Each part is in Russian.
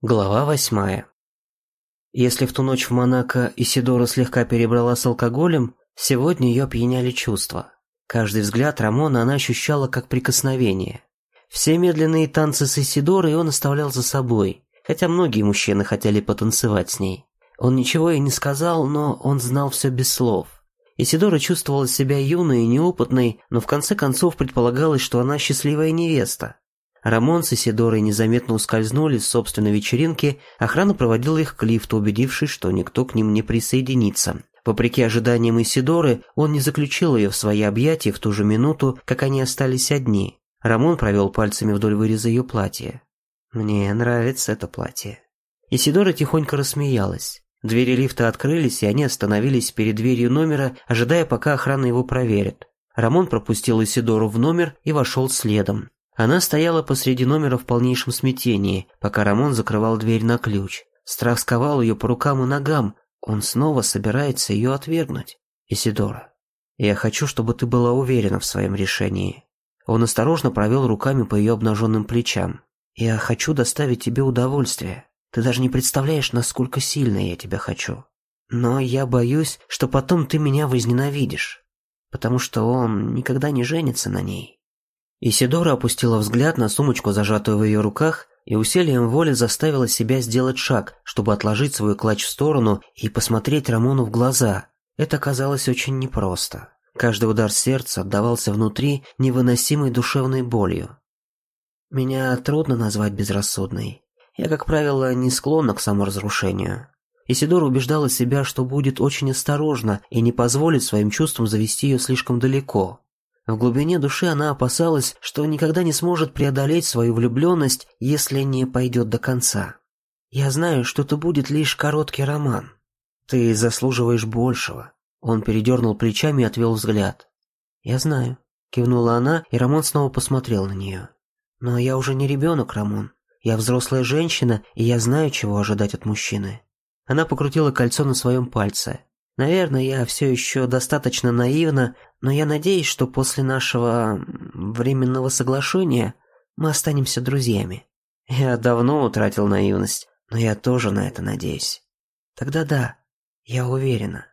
Глава восьмая. Если в ту ночь в Монако Исидора слегка перебрала с алкоголем, сегодня ее опьяняли чувства. Каждый взгляд Рамона она ощущала как прикосновение. Все медленные танцы с Исидорой он оставлял за собой, хотя многие мужчины хотели потанцевать с ней. Он ничего ей не сказал, но он знал все без слов. Исидора чувствовала себя юной и неопытной, но в конце концов предполагалось, что она счастливая невеста. Рамон с Исидорой незаметно ускользнули с собственной вечеринки, охрана проводила их к лифту, убедившись, что никто к ним не присоединится. Вопреки ожиданиям Исидоры, он не заключил ее в свои объятия в ту же минуту, как они остались одни. Рамон провел пальцами вдоль выреза ее платья. «Мне нравится это платье». Исидора тихонько рассмеялась. Двери лифта открылись, и они остановились перед дверью номера, ожидая, пока охрана его проверит. Рамон пропустил Исидору в номер и вошел следом. Она стояла посреди номера в полнейшем смятении, пока Рамон закрывал дверь на ключ. Страх сковал ее по рукам и ногам. Он снова собирается ее отвергнуть. Исидора, я хочу, чтобы ты была уверена в своем решении. Он осторожно провел руками по ее обнаженным плечам. Я хочу доставить тебе удовольствие. Ты даже не представляешь, насколько сильно я тебя хочу. Но я боюсь, что потом ты меня возненавидишь, потому что он никогда не женится на ней. Исидора опустила взгляд на сумочку, зажатую в ее руках, и усилием воли заставила себя сделать шаг, чтобы отложить свой клатч в сторону и посмотреть Рамону в глаза. Это казалось очень непросто. Каждый удар сердца отдавался внутри невыносимой душевной болью. Меня трудно назвать безрассудной. Я, как правило, не склонна к саморазрушению. Исидора убеждала себя, что будет очень осторожна и не позволит своим чувствам завести ее слишком далеко. В глубине души она опасалась, что никогда не сможет преодолеть свою влюбленность, если не пойдет до конца. «Я знаю, что это будет лишь короткий роман. Ты заслуживаешь большего». Он передернул плечами и отвел взгляд. «Я знаю», — кивнула она, и Рамон снова посмотрел на нее. «Но я уже не ребенок, Рамон. Я взрослая женщина, и я знаю, чего ожидать от мужчины». Она покрутила кольцо на своем пальце. Наверное, я все еще достаточно наивна, но я надеюсь, что после нашего временного соглашения мы останемся друзьями. Я давно утратил наивность, но я тоже на это надеюсь. Тогда да, я уверена.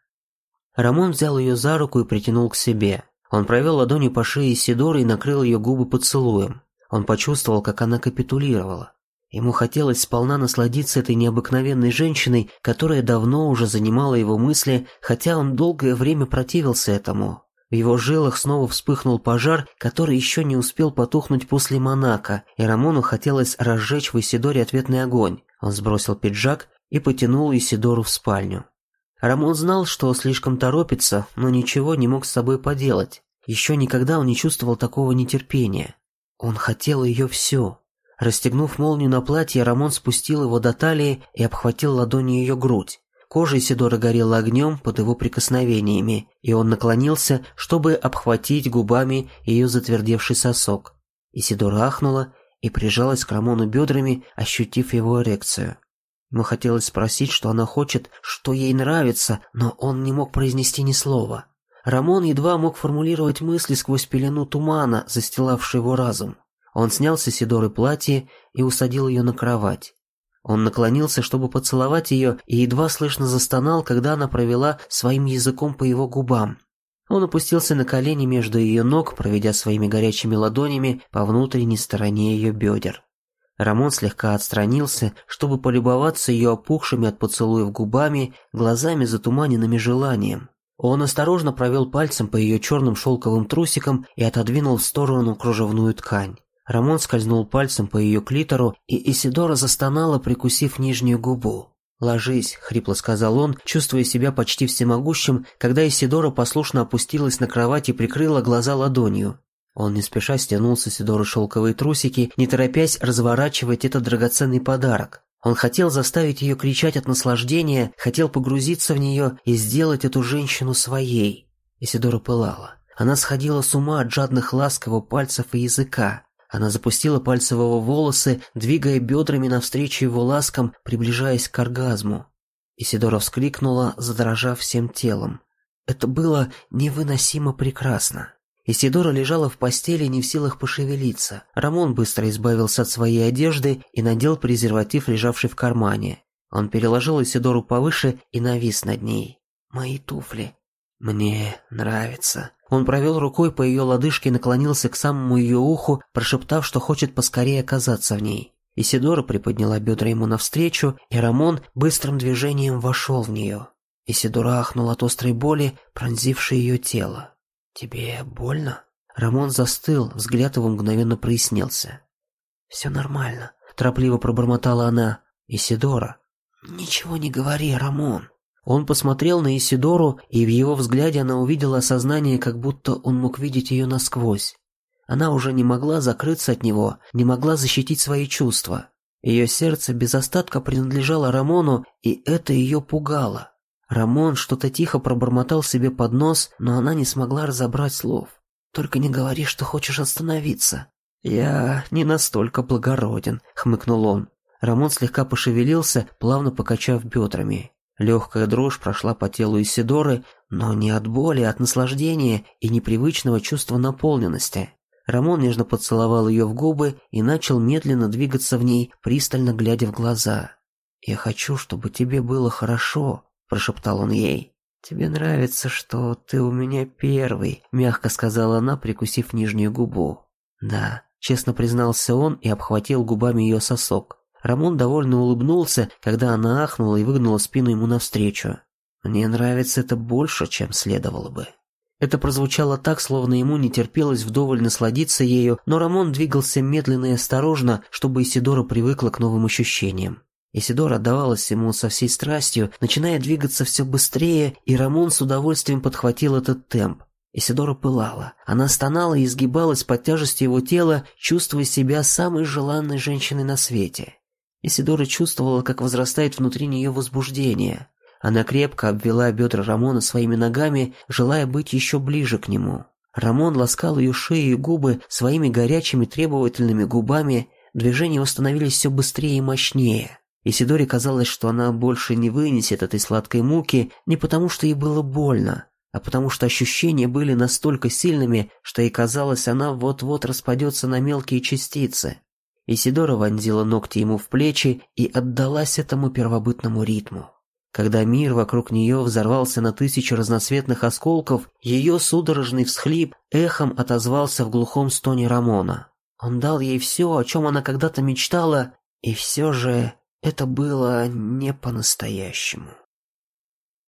Рамон взял ее за руку и притянул к себе. Он провел ладонью по шее Сидоры и накрыл ее губы поцелуем. Он почувствовал, как она капитулировала. Ему хотелось сполна насладиться этой необыкновенной женщиной, которая давно уже занимала его мысли, хотя он долгое время противился этому. В его жилах снова вспыхнул пожар, который еще не успел потухнуть после Монако, и Рамону хотелось разжечь в Исидоре ответный огонь. Он сбросил пиджак и потянул Исидору в спальню. Рамон знал, что слишком торопится, но ничего не мог с собой поделать. Еще никогда он не чувствовал такого нетерпения. Он хотел ее все. Расстегнув молнию на платье, Рамон спустил его до талии и обхватил ладонью ее грудь. Кожа Исидора горела огнем под его прикосновениями, и он наклонился, чтобы обхватить губами ее затвердевший сосок. Исидора ахнула и прижалась к Рамону бедрами, ощутив его эрекцию. Ему хотелось спросить, что она хочет, что ей нравится, но он не мог произнести ни слова. Рамон едва мог формулировать мысли сквозь пелену тумана, застилавший его разум. Он снял с Исидоры платье и усадил ее на кровать. Он наклонился, чтобы поцеловать ее, и едва слышно застонал, когда она провела своим языком по его губам. Он опустился на колени между ее ног, проведя своими горячими ладонями по внутренней стороне ее бедер. Рамон слегка отстранился, чтобы полюбоваться ее опухшими от поцелуев губами, глазами затуманенными желанием. Он осторожно провел пальцем по ее черным шелковым трусикам и отодвинул в сторону кружевную ткань. Рамон скользнул пальцем по ее клитору, и Исидора застонала, прикусив нижнюю губу. «Ложись», — хрипло сказал он, чувствуя себя почти всемогущим, когда Исидора послушно опустилась на кровать и прикрыла глаза ладонью. Он не спеша стянул с Исидоры шелковые трусики, не торопясь разворачивать этот драгоценный подарок. Он хотел заставить ее кричать от наслаждения, хотел погрузиться в нее и сделать эту женщину своей. Исидора пылала. Она сходила с ума от жадных ласк пальцев и языка. Она запустила пальцы в его волосы, двигая бедрами навстречу его ласкам, приближаясь к оргазму. Исидора вскрикнула, задрожав всем телом. Это было невыносимо прекрасно. Исидора лежала в постели, не в силах пошевелиться. Рамон быстро избавился от своей одежды и надел презерватив, лежавший в кармане. Он переложил Исидору повыше и навис над ней. «Мои туфли. Мне нравится». Он провел рукой по ее лодыжке и наклонился к самому ее уху, прошептав, что хочет поскорее оказаться в ней. Исидора приподняла бедра ему навстречу, и Рамон быстрым движением вошел в нее. Исидора ахнула от острой боли, пронзившей ее тело. «Тебе больно?» Рамон застыл, взгляд его мгновенно прояснился. «Все нормально», — торопливо пробормотала она. «Исидора». «Ничего не говори, Рамон». Он посмотрел на Исидору, и в его взгляде она увидела осознание, как будто он мог видеть ее насквозь. Она уже не могла закрыться от него, не могла защитить свои чувства. Ее сердце без остатка принадлежало Рамону, и это ее пугало. Рамон что-то тихо пробормотал себе под нос, но она не смогла разобрать слов. «Только не говори, что хочешь остановиться». «Я не настолько благороден», — хмыкнул он. Рамон слегка пошевелился, плавно покачав бедрами. Легкая дрожь прошла по телу Исидоры, но не от боли, а от наслаждения и непривычного чувства наполненности. Рамон нежно поцеловал ее в губы и начал медленно двигаться в ней, пристально глядя в глаза. «Я хочу, чтобы тебе было хорошо», – прошептал он ей. «Тебе нравится, что ты у меня первый», – мягко сказала она, прикусив нижнюю губу. «Да», – честно признался он и обхватил губами ее сосок. Рамон довольно улыбнулся, когда она ахнула и выгнула спину ему навстречу. «Мне нравится это больше, чем следовало бы». Это прозвучало так, словно ему не терпелось вдоволь насладиться ею, но Рамон двигался медленно и осторожно, чтобы Исидора привыкла к новым ощущениям. Исидора отдавалась ему со всей страстью, начиная двигаться все быстрее, и Рамон с удовольствием подхватил этот темп. Исидора пылала. Она стонала и изгибалась под тяжестью его тела, чувствуя себя самой желанной женщиной на свете. Исидора чувствовала, как возрастает внутри нее возбуждение. Она крепко обвела бедра Рамона своими ногами, желая быть еще ближе к нему. Рамон ласкал ее шею и губы своими горячими требовательными губами, движения установились все быстрее и мощнее. Исидоре казалось, что она больше не вынесет этой сладкой муки не потому, что ей было больно, а потому что ощущения были настолько сильными, что ей казалось, она вот-вот распадется на мелкие частицы. Исидора вонзила ногти ему в плечи и отдалась этому первобытному ритму. Когда мир вокруг нее взорвался на тысячу разноцветных осколков, ее судорожный всхлип эхом отозвался в глухом стоне Рамона. Он дал ей все, о чем она когда-то мечтала, и все же это было не по-настоящему.